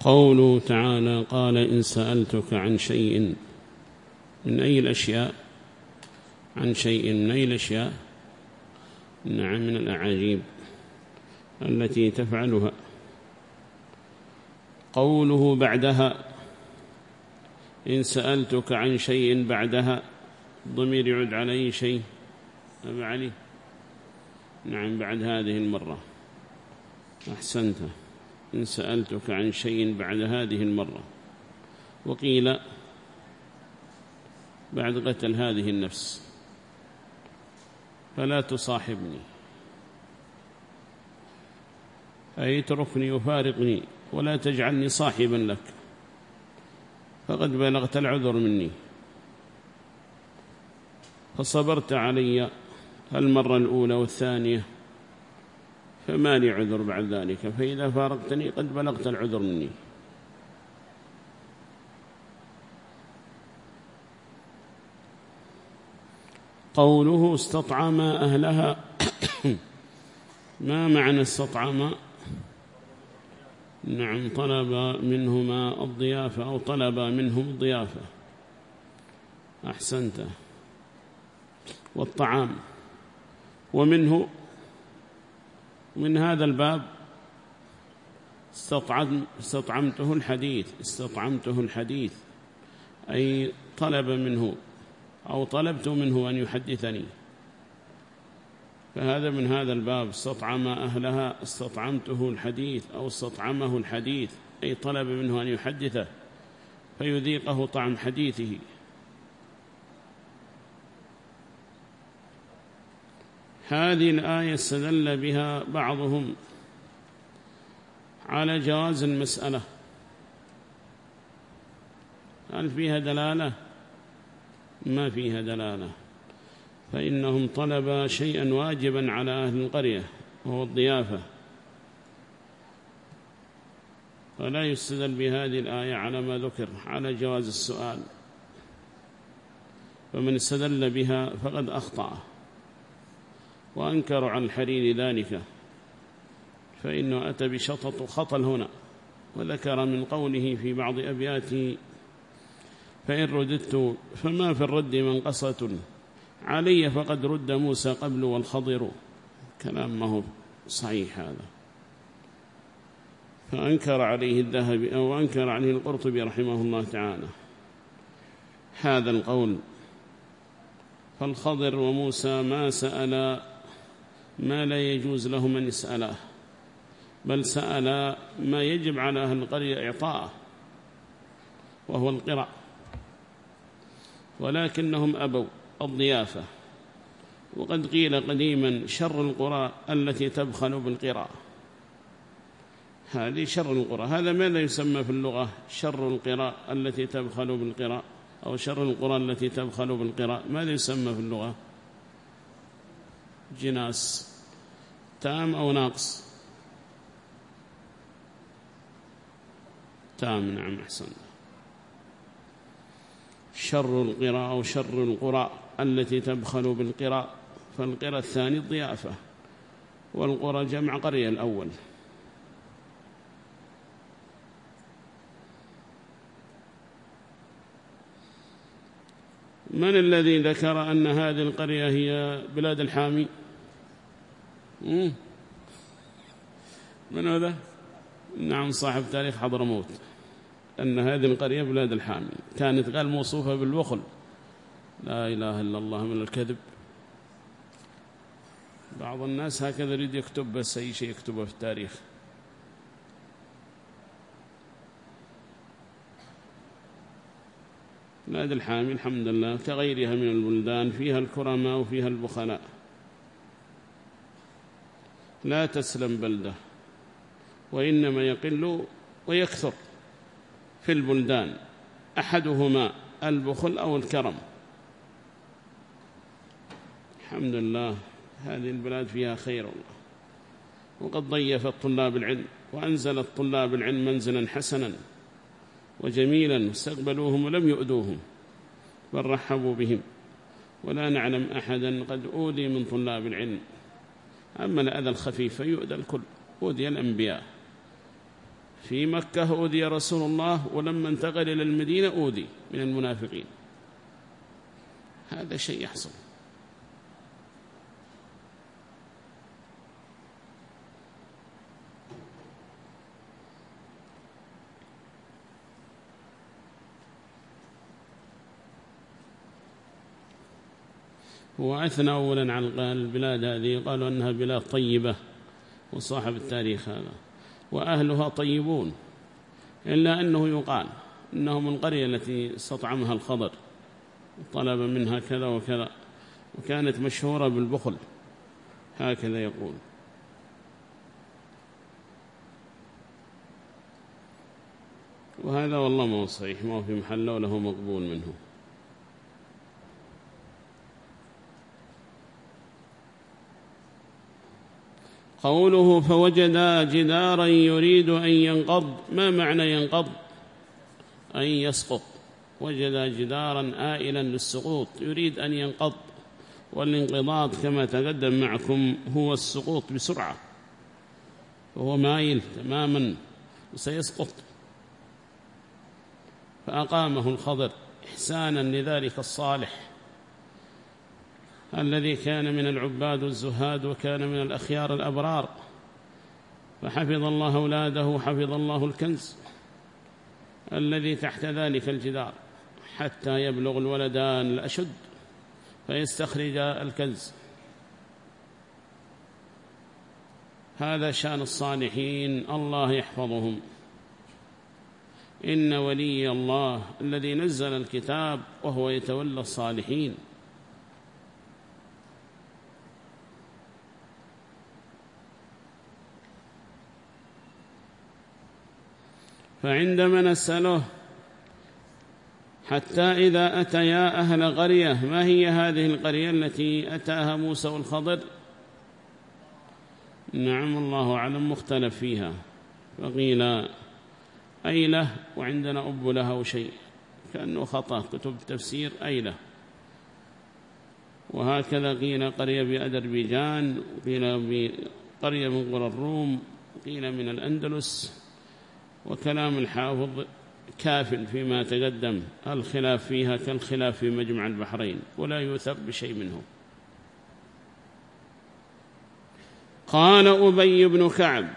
قوله تعالى قال إن سألتك عن شيء من أي الأشياء؟ عن شيء من أي الأشياء؟ نعم من الأعاجيب التي تفعلها. قوله بعدها إن سألتك عن شيء بعدها ضمير يعد أي شيء؟ أبا علي. نعم بعد هذه المرة. أحسنت. إن سألتك عن شيء بعد هذه المرة. وقيل بعد قتل هذه النفس. فلا تصاحبني. أي اتركني وفارقني ولا تجعلني صاحبا لك. فقد بلغت العذر مني. فصبرت علي المرة الأولى والثانية. فما لي عذر بعد ذلك. فإذا فارقتني قد بلغت العذر مني. قوله استطعم أهلها. ما معنى استطعم؟ نعم طلب منهما الضيافة أو طلب منهم الضيافة. أحسنت. والطعام. ومنه من هذا الباب استطعمته الحديث استطعمته الحديث. أي طلب منه أو طلبت منه أن يحدثني. فهذا من هذا الباب. استطعم أهلها استطعمته الحديث أو استطعمه الحديث. أي طلب منه أن يحدثه فيذيقه طعم حديثه. هذه الآية استدل بها بعضهم على جواز المسألة. هل فيها دلالة؟ ما فيها دلالة. فإنهم طلب شيئا واجبا على أهل القرية وهو الضيافة. فلا يستدل بهذه الآية على ما ذكر على جواز السؤال. فمن استدل بها فقد أخطأ. وأنكر عن الحرير ذلك فإنه أتى بشطط خطل هنا وذكر من قوله في بعض أبياته فإن رددت فما في الرد منقصة علي فقد رد موسى قبل والخضر. كلام ما هو صحيح هذا. فأنكر عليه الذهبي أو أنكر عليه القرطبي رحمه الله تعالى. هذا القول. فالخضر وموسى ما سأل ما لا يجوز لهم أن يسأله بل سأل ما يجب على أهل القرية إعطاءه وهو القراء. ولكنهم أبوا الضيافة وقد قيل قديما شر القرى التي تبخل بالقراء. هذه شر القرى هذا ماذا يسمى في اللغة شر القراء التي تبخل بالقراء أو شر القرى التي تبخل بالقراء ماذا يسمى في اللغة. جناس. تام أو ناقص؟ تام نعم أحسن. شر القراء أو شر القراء التي تبخل بالقراء فالقراء الثاني الضيافة والقرى جمع قرية الأول. من الذي ذكر أن هذه القرية هي بلاد الحامي؟ من هذا؟ نعم صاحب تاريخ حضرموت. أن هذه القرية بلاد الحامي كانت قال موصوفة بالبخل. لا إله إلا الله من الكذب. بعض الناس هكذا يريد يكتب بس أي شيء يكتبه في التاريخ. بلاد الحامي الحمد لله كغيرها من البلدان فيها الكرماء وفيها البخلاء. لا تسلم بلده وإنما يقل ويكثر في البلدان أحدهما البخل أو الكرم. الحمد لله هذه البلاد فيها خير الله. وقد ضيفت طلاب العلم وأنزلت طلاب العلم منزلا حسنا وجميلا استقبلوهم ولم يؤذوهم بل رحبوا بهم. ولا نعلم أحدا قد أوذي من طلاب العلم. أما الأذى الخفيف فيؤذى الكل. أوذي الأنبياء. في مكة أوذي رسول الله ولما انتقل إلى المدينة أوذي من المنافقين. هذا شيء يحصل. هو أثنى أولا على البلاد هذه قالوا أنها بلاد طيبة وصاحب التاريخ هذا وأهلها طيبون إلا أنه يقال إنهم القرية التي استطعمها الخضر طلب منها كذا وكذا وكانت مشهورة بالبخل هكذا يقول. وهذا والله ما هو صحيح ما هو في محله وله مقبول منه. قوله فوجد جدارا يريد أن ينقض ما معنى ينقض؟ أن يسقط. وجد جدارا آئلا للسقوط يريد أن ينقض. والانقضاض كما تقدم معكم هو السقوط بسرعة. وهو مايل تماما وسيسقط. فأقامه الخضر إحسانا لذلك الصالح. الذي كان من العباد الزهاد وكان من الأخيار الأبرار. فحفظ الله أولاده حفظ الله الكنز الذي تحت ذلك الجدار حتى يبلغ الولدان الأشد فيستخرج الكنز. هذا شأن الصالحين الله يحفظهم. إن ولي الله الذي نزل الكتاب وهو يتولى الصالحين. فعندما نسأله حتى إذا أتيا أهل قرية ما هي هذه القرية التي أتاها موسى والخضر نعم الله أعلم مختلف فيها. فقيل أيلة وعندنا أب لها شيء. كأنه خطأ كتب التفسير أيلة وهكذا قيل قرية بأذربيجان وقيل قرية من قرى الروم قيل من الأندلس. وكلام الحافظ كاف فيما تقدم الخلاف فيها كالخلاف في مجمع البحرين ولا يوثق بشيء منه. قال أبي بن كعب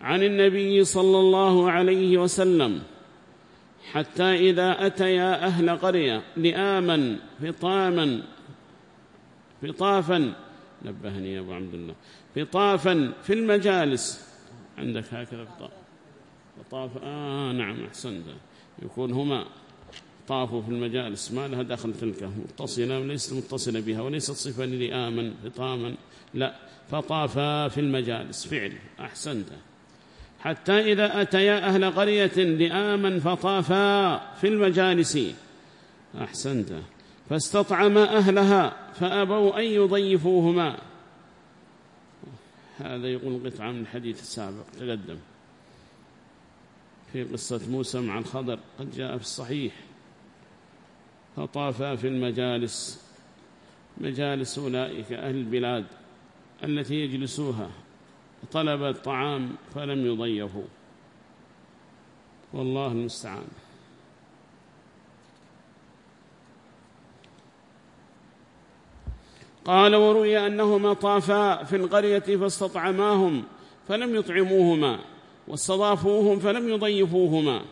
عن النبي صلى الله عليه وسلم حتى إذا أتيا أهل قرية لآما فطاما فطافا نبهني يا أبو عبد الله فطافا في المجالس عندك هكذا طاف آه نعم أحسنت. يكون هما طافوا في المجالس ما لها دخل تلك. متصلة وليست متصلة بها وليست صفة لآمن فطاما لا. فطافا في المجالس فعل أحسنت. حتى إذا أتيا أهل قرية لآمن فطافا في المجالس. أحسنت. فاستطعما أهلها فأبوا أن يضيفوهما. هذا يقول قطعة من الحديث السابق تقدم. في قصة موسى مع الخضر قد جاء في الصحيح. فطافا في المجالس مجالس أولئك أهل البلاد التي يجلسوها طلب الطعام فلم يضيفوا. والله المستعان. قال وروي أنهما طافا في القرية فاستطعماهم فلم يطعموهما واستضافوهم فلم يضيفوهما.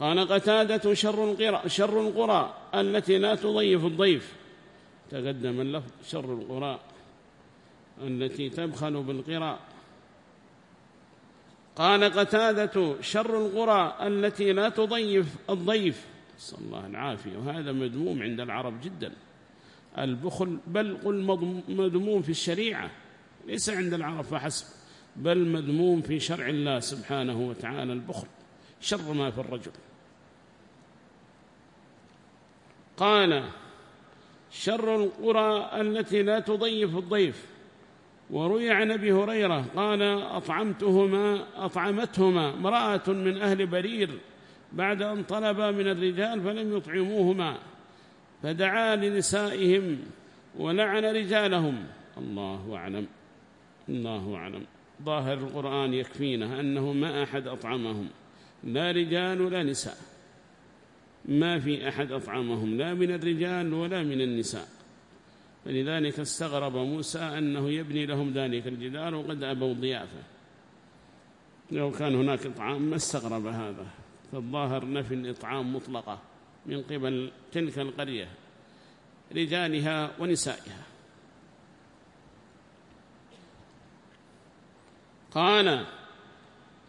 قال قتادة شر القرى, شر القرى التي لا تضيف الضيف. تقدم اللفظ شر القرى التي تبخل بالقرى. قال قتادة شر القرى التي لا تضيف الضيف. صلى الله العافية. وهذا مذموم عند العرب جداً. البخل بل قل مذموم في الشريعة ليس عند العرب فحسب بل مذموم في شرع الله سبحانه وتعالى البخل شر ما في الرجل. قال شر القرى التي لا تضيف الضيف. وروي عن أبي هريرة قال أطعمتهما أطعمتهما امرأة من أهل برير بعد أن طلبا من الرجال فلم يطعموهما. فدعا لنسائهم ولعن رجالهم. الله أعلم. الله أعلم. ظاهر القرآن يكفينا أنه ما أحد أطعمهم. لا رجال ولا نساء. ما في أحد أطعمهم. لا من الرجال ولا من النساء. فلذلك استغرب موسى أنه يبني لهم ذلك الجدار وقد أبوا ضيافة. لو كان هناك إطعام ما استغرب هذا. فالظاهر نفي الإطعام مطلقة. من قبل تلك القرية رجالها ونسائها. قال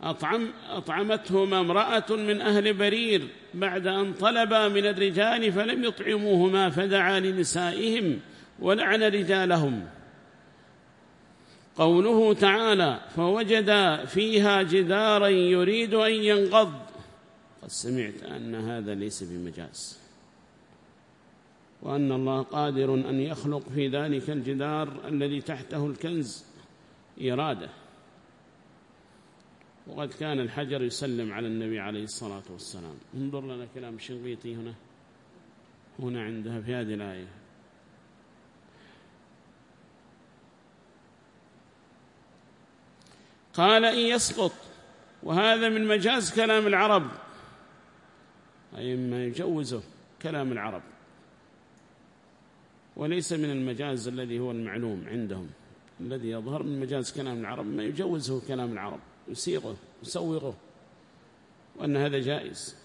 أطعم أطعمتهما امرأة من أهل برير بعد أن طلبا من الرجال فلم يطعموهما فدعا لنسائهم ولعن رجالهم. قوله تعالى فوجد فيها جدارا يريد أن ينقض. قد سمعت أن هذا ليس بمجاز وأن الله قادر أن يخلق في ذلك الجدار الذي تحته الكنز إرادة. وقد كان الحجر يسلم على النبي عليه الصلاة والسلام. انظر لنا كلام الشنقيطي هنا هنا عندها في هذه الآية. قال إن يسقط وهذا من مجاز كلام العرب. أي ما يجوزه كلام العرب. وليس من المجاز الذي هو المعلوم عندهم. الذي يظهر من مجاز كلام العرب ما يجوزه كلام العرب. يسيغه يسوغه. وأن هذا جائز.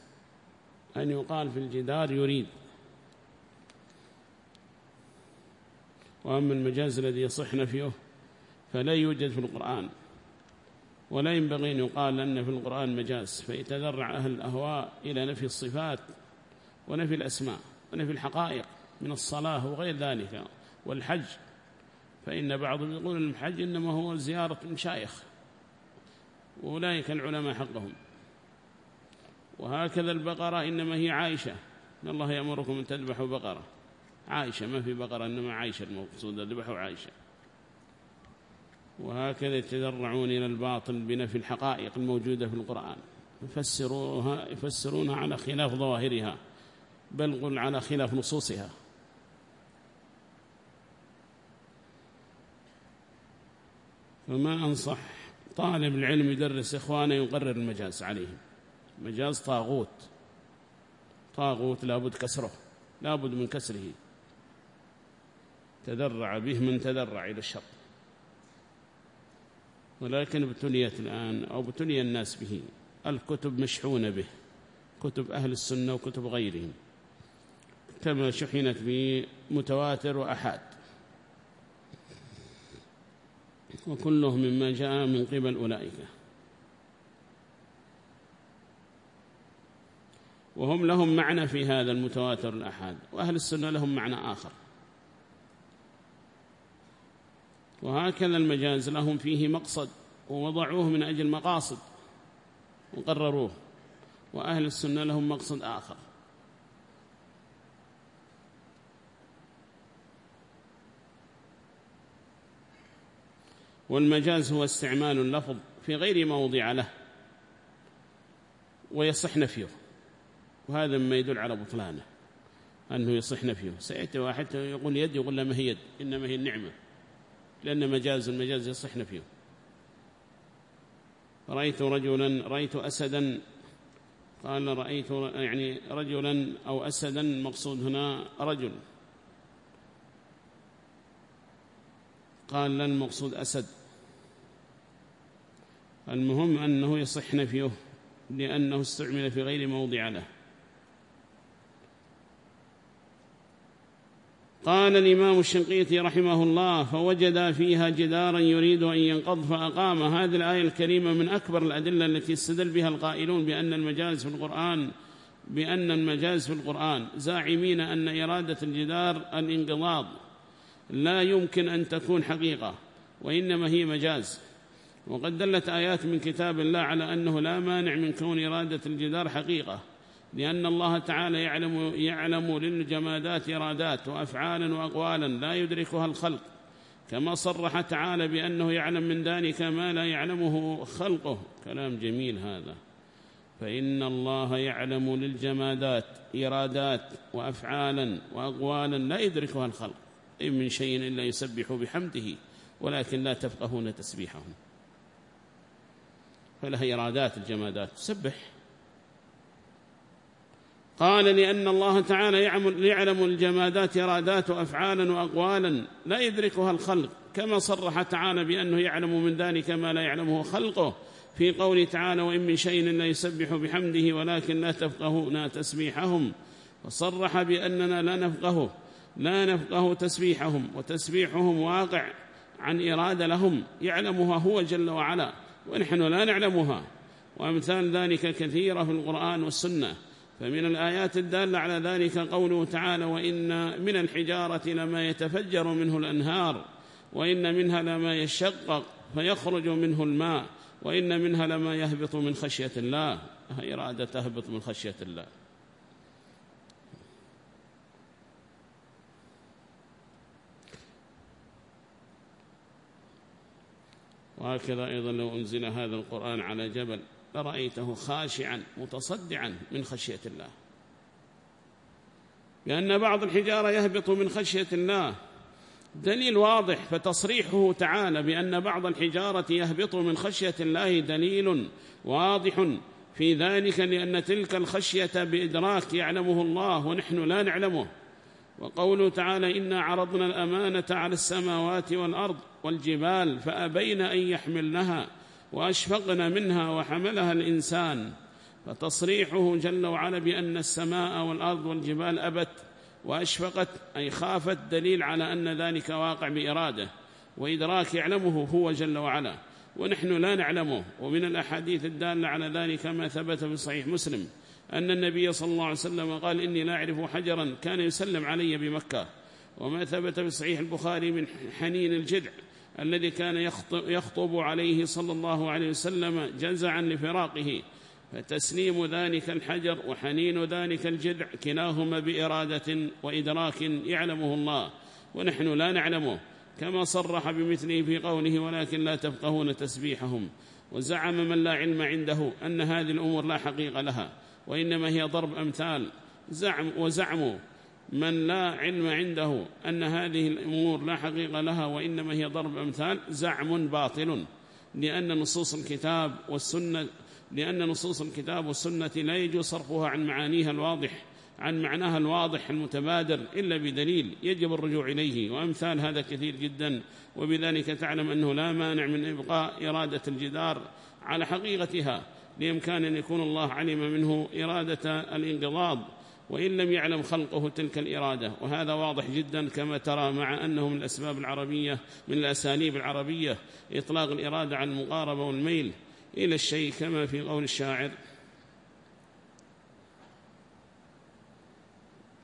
أن يقال في الجدار يريد. وأما المجاز الذي يصح نفيه فلا يوجد في القرآن. ولا ينبغي أن يقال أن في القرآن مجاز فيتذرع أهل الأهواء إلى نفي الصفات ونفي الأسماء ونفي الحقائق من الصلاة وغير ذلك والحج فإن بعضهم يقول الحج إنما هو زيارة مشايخ وأولئك العلماء حقهم. وهكذا البقرة إنما هي عائشة إن الله يأمركم أن تذبحوا بقرة. عائشة ما في بقرة إنما عائشة المقصودة ذبحوا عائشة. وهكذا يتذرعون إلى الباطل بنفي الحقائق الموجودة في القرآن. يفسروها يفسرونها على خلاف ظواهرها بل قل على خلاف نصوصها. فما أنصح طالب العلم يدرس إخوانه يقرر المجاز عليهم. مجاز طاغوت. طاغوت لابد كسره لابد من كسره. تذرع به من تذرع إلى الشر. ولكن ابتليت الآن أو ابتلي الناس به. الكتب مشحونة به. كتب أهل السنة وكتب غيرهم. كما شحنت به متواتر وأحاد. وكله مما جاء من قبل أولئك. وهم لهم معنى في هذا المتواتر الأحاد. وأهل السنة لهم معنى آخر. وهكذا المجاز لهم فيه مقصد ووضعوه من أجل مقاصد وقرروه وأهل السنة لهم مقصد آخر. والمجاز هو استعمال اللفظ في غير موضع له ويصح نفيه وهذا مما يدل على بطلانه أنه يصح نفيه. سيأتي واحد يقول يد يقول لا ما هي يد؟ إنما هي النعمة. لأن مجاز المجاز يصح نفيه رأيت رجلا رأيت أسدا. قال رأيت يعني رجلا أو أسدا مقصود هنا رجل. قال لن مقصود أسد. المهم أنه يصح نفيه لأنه استعمل في غير موضع له. قال الإمام الشنقيطي رحمه الله فوجد فيها جدارا يريد أن ينقض فأقام. هذه الآية الكريمة من أكبر الأدلة التي استدل بها القائلون بأن المجاز في القرآن بأن المجاز في القرآن. زاعمين أن إرادة الجدار الانقضاض. لا يمكن أن تكون حقيقة وإنما هي مجاز. وقد دلت آيات من كتاب الله على أنه لا مانع من كون إرادة الجدار حقيقة. لأن الله تعالى يعلم, يعلم للجمادات إرادات وأفعالا وأقوالا لا يدركها الخلق كما صرح تعالى بأنه يعلم من ذلك ما لا يعلمه خلقه. كلام جميل هذا. فإن الله يعلم للجمادات إرادات وأفعالا وأقوالا لا يدركها الخلق إن من شيء إلا يسبح بحمده ولكن لا تفقهون تسبيحهم. فلها إرادات الجمادات. تسبح قال لأن الله تعالى يعلم الجمادات إرادات وأفعالا وأقوالا لا يدركها الخلق كما صرح تعالى بأنه يعلم من ذلك ما لا يعلمه خلقه. في قوله تعالى وإن من شيء لا يسبح بحمده ولكن لا تفقهون تسبيحهم وصرح بأننا لا نفقه لا نفقه تسبيحهم وتسبيحهم واقع عن إرادة لهم يعلمها هو جل وعلا ونحن لا نعلمها. وأمثال ذلك كثيرة في القرآن والسنة. فمن الآيات الدالة على ذلك قوله تعالى وإن من الحجارة لما يتفجر منه الأنهار وإن منها لما يشقق فيخرج منه الماء وإن منها لما يهبط من خشية الله. إرادة تهبط من خشية الله. وهكذا أيضا لو أنزل هذا القرآن على جبل لرأيته خاشعا متصدعا من خشية الله. لأن بعض الحجارة يهبط من خشية الله. دليل واضح فتصريحه تعالى بأن بعض الحجارة يهبط من خشية الله دليل واضح. في ذلك لأن تلك الخشية بإدراك يعلمه الله ونحن لا نعلمه. وقوله تعالى إنا عرضنا الأمانة على السماوات والأرض والجبال فأبين أن يحملنها وأشفقن منها وحملها الإنسان فتصريحه جل وعلا بأن السماء والأرض والجبال أبت وأشفقت أي خافت دليل على أن ذلك واقع بإرادة وإدراك يعلمه هو جل وعلا ونحن لا نعلمه ومن الأحاديث الدالة على ذلك ما ثبت في صحيح مسلم أن النبي صلى الله عليه وسلم قال إني لا أعرف حجرا كان يسلم علي بمكة. وما ثبت في صحيح البخاري من حنين الجدع الذي كان يخطب عليه صلى الله عليه وسلم جزعا لفراقه فتسليم ذلك الحجر وحنين ذلك الجدع كلاهما بإرادة وإدراك يعلمه الله ونحن لا نعلمه كما صرح بمثله في قوله ولكن لا تفقهون تسبيحهم وزعم من لا علم عنده أن هذه الأمور لا حقيقة لها وإنما هي ضرب أمثال زعم وزعموا من لا علم عنده أن هذه الأمور لا حقيقة لها وإنما هي ضرب أمثال زعم باطل. لأن نصوص الكتاب والسنة لأن نصوص الكتاب والسنة لا يجوز صرفها عن معانيها الواضح عن معناها الواضح المتبادر إلا بدليل يجب الرجوع إليه. وأمثال هذا كثير جدا. وبذلك تعلم أنه لا مانع من إبقاء إرادة الجدار على حقيقتها. لإمكان أن يكون الله علم منه إرادة الانقضاض. وإن لم يعلم خلقه تلك الإرادة. وهذا واضح جدا كما ترى مع أنه من الأسباب العربية من الأساليب العربية إطلاق الإرادة عن المقاربة والميل إلى الشيء كما في قول الشاعر.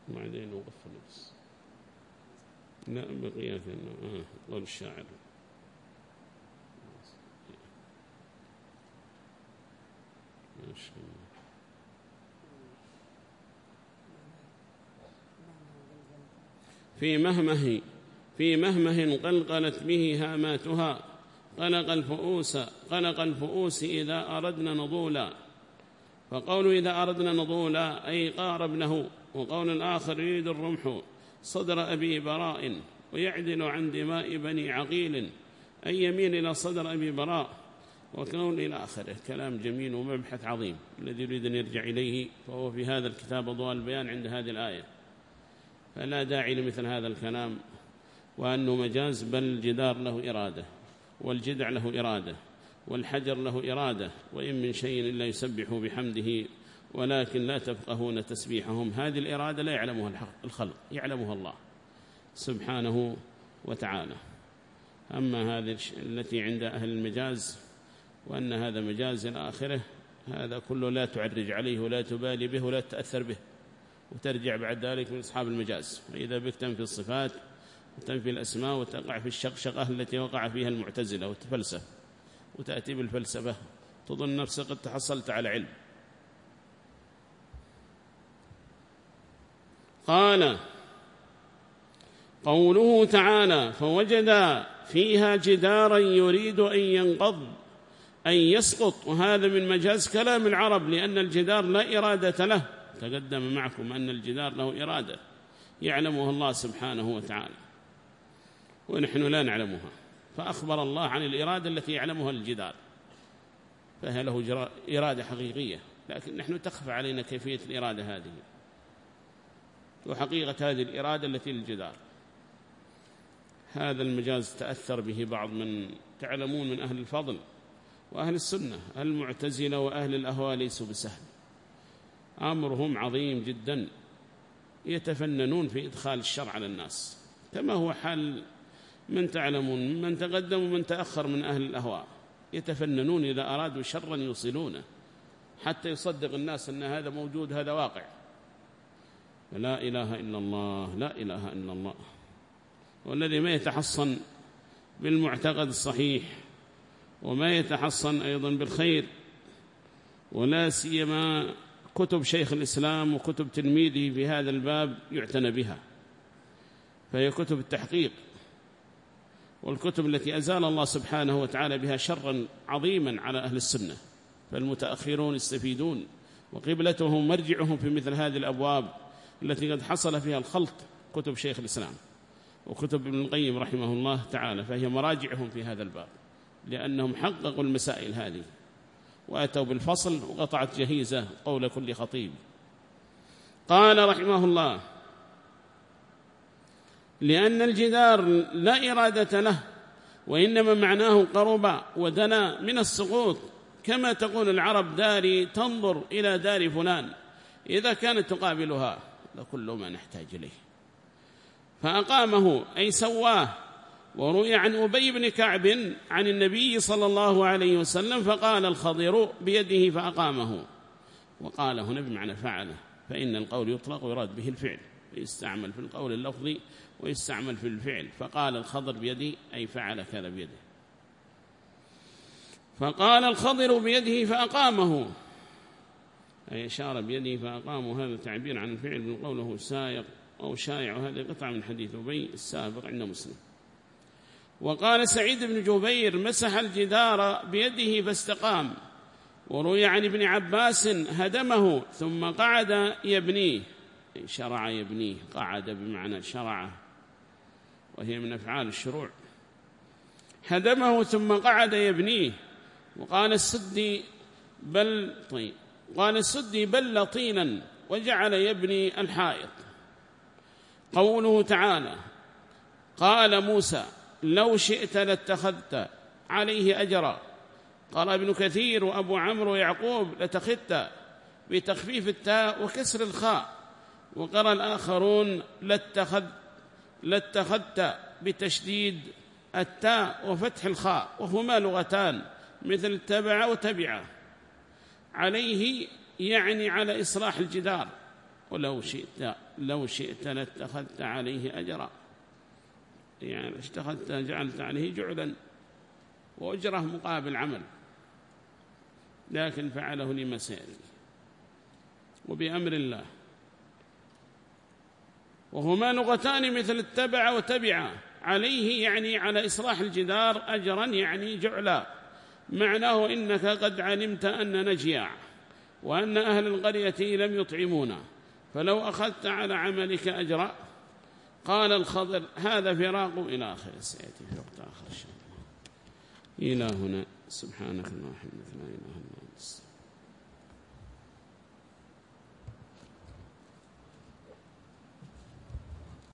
بعدين وقف بس لا بقية آه قول الشاعر. في مهمه في مهمه قلقلت به هاماتها. قلق الفؤوس قلق الفؤوس إذا أردنا نضولا. فقول إذا أردنا نضولا أي قاربنه وقول الآخر يريد الرمح صدر أبي براء ويعدل عن دماء بني عقيل. أي يميل إلى صدر أبي براء وكون إلى آخره. كلام جميل ومبحث عظيم. الذي يريد أن يرجع إليه فهو في هذا الكتاب أضواء البيان عند هذه الآية. فلا داعي لمثل هذا الكلام وأنه مجاز بل الجدار له إرادة والجدع له إرادة والحجر له إرادة وإن من شيء إلا يسبح بحمده ولكن لا تفقهون تسبيحهم. هذه الإرادة لا يعلمها الخلق يعلمها الله سبحانه وتعالى. أما هذه التي عند أهل المجاز وأن هذا مجاز إلى آخره هذا كله لا تعرج عليه ولا تبالي به ولا تأثر به. وترجع بعد ذلك من أصحاب المجاز. وإذا بك تنفي الصفات وتنفي الأسماء وتقع في الشقشقة التي وقع فيها المعتزلة وتفلسف وتأتي بالفلسفة تظن نفسك قد تحصلت على علم. قال قوله تعالى فوجد فيها جدارا يريد أن ينقض أن يسقط. وهذا من مجاز كلام العرب لأن الجدار لا إرادة له. تقدم معكم أن الجدار له إرادة يعلمها الله سبحانه وتعالى ونحن لا نعلمها فأخبر الله عن الإرادة التي يعلمها الجدار فهي له إرادة حقيقية لكن نحن تخفى علينا كيفية الإرادة هذه. وحقيقة هذه الإرادة التي للجدار هذا المجاز تأثر به بعض من تعلمون من أهل الفضل وأهل السنة المعتزلة وأهل الأهواء ليسوا بسهل. أمرهم عظيم جدا. يتفننون في إدخال الشرع على الناس. كما هو حال من تعلمون من تقدم ومن تأخر من أهل الأهواء. يتفننون إذا أرادوا شرا يوصلونه. حتى يصدق الناس أن هذا موجود هذا واقع. لا إله إلا الله لا إله إلا الله. والذي ما يتحصن بالمعتقد الصحيح وما يتحصن أيضا بالخير ولا سيما كتب شيخ الإسلام وكتب تلميذه في هذا الباب يعتنى بها فهي كتب التحقيق والكتب التي أزال الله سبحانه وتعالى بها شرا عظيما على أهل السنة فالمتأخرون يستفيدون وقبلتهم مرجعهم في مثل هذه الأبواب التي قد حصل فيها الخلط كتب شيخ الإسلام وكتب ابن القيم رحمه الله تعالى فهي مراجعهم في هذا الباب لأنهم حققوا المسائل هذه. وأتوا بالفصل وقطعت جهيزة قول كل خطيب. قال رحمه الله لأن الجدار لا إرادة له وإنما معناه قرب ودنا من السقوط. كما تقول العرب داري تنظر إلى دار فلان إذا كانت تقابلها لكل ما نحتاج إليه. فأقامه أي سواه وروي عن أبي بن كعب عن النبي صلى الله عليه وسلم فقال الخضر بيده فأقامه. وقال هنا بمعنى فعله فإن القول يطلق ويراد به الفعل ويستعمل في القول اللفظي ويستعمل في الفعل. فقال الخضر بيده أي فعل كذا بيده. فقال الخضر بيده فأقامه. أي أشار بيده فأقامه. هذا تعبير عن الفعل من قوله سائق أو شائع هذه قطعة من حديث أبي السابق عند مسلم. وقال سعيد بن جبير مسح الجدار بيده فاستقام وروي عن ابن عباس هدمه ثم قعد يبنيه شرع يبنيه قعد بمعنى شرعه وهي من أفعال الشروع. هدمه ثم قعد يبنيه وقال السدي بل طيب قال السدي بل طينا وجعل يبني الحائط. قوله تعالى قال موسى لو شئت لاتخذت عليه أجرا. قال ابن كثير وأبو عمرو ويعقوب لتخذت بتخفيف التاء وكسر الخاء. وقرأ الآخرون لاتخذ لاتخذت بتشديد التاء وفتح الخاء. وهما لغتان مثل تبع وتبع. عليه يعني على إصلاح الجدار. ولو شئت لو شئت لاتخذت عليه أجرا. يعني اشتغلت جعلت عليه جعلا وأجره مقابل عمل لكن فعله لمسائل وبأمر الله. وهما لغتان مثل اتبع وتبع عليه يعني على إصلاح الجدار أجرا يعني جعلا. معناه إنك قد علمت أن نجيع وأن أهل القرية لم يطعمونا فلو أخذت على عملك أجرا قال الخضر هذا فراق إلى آخر سيأتي في وقت آخر الله. إلى هنا سبحانك اللهم وبحمدك لا إله إلا أنت